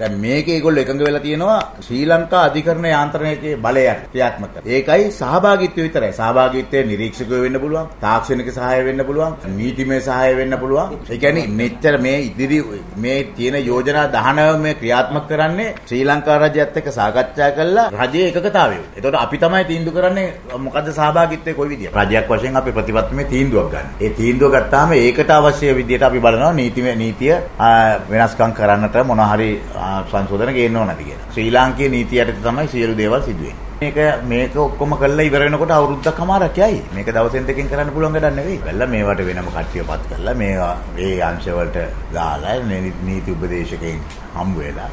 දැන් මේක ඒගොල්ලෝ එකඟ වෙලා තියෙනවා ශ්‍රී ලංකා අධිකරණ යාන්ත්‍රණයේ බලයට ක්‍රියාත්මක කරන්න. ඒකයි සහභාගීත්වය විතරයි. සහභාගීත්වයේ නිරීක්ෂකයෝ වෙන්න පුළුවන්, තාක්ෂණික සහාය වෙන්න පුළුවන්, නීතිමය සහාය වෙන්න පුළුවන්. ඒ කියන්නේ මෙච්චර මේ ඉදිරි මේ තියෙන යෝජනා 19 මේ ක්‍රියාත්මක කරන්නේ ශ්‍රී ලංකා රජයත් එක්ක සාකච්ඡා කරලා රජයේ එකකතාවය. එතකොට අපි තමයි තීන්දුව කරන්නේ මොකද්ද සහභාගීත්වය කොයි විදියට. රජයක් වශයෙන් අපි ප්‍රතිපත්තිමේ තීන්දුවක් ගන්න. ඒ තීන්දුව ගත්තාම ඒකට අවශ්‍ය විදියට අපි බලනවා නීතිමය නීතිය වෙනස්කම් කරන්නට මොන හරි සංශෝධන ගේන්න ඕනද කියලා. ශ්‍රී ලාංකීය නීතිය යටතේ තමයි සියලු දේවල් සිදු වෙන්නේ. මේක මේක ඔක්කොම කළා ඉවර වෙනකොට අවුරුද්දක් හමාරක් යයි. මේක දවසෙන් දෙකකින් කරන්න පුළුවන් වැඩක් නෙවෙයි. කළා මේවට වෙනම කට්ටියපත් කරලා මේවා මේ අංශ වලට දාලා නීති උපදේශකයින් හම්බ වෙලා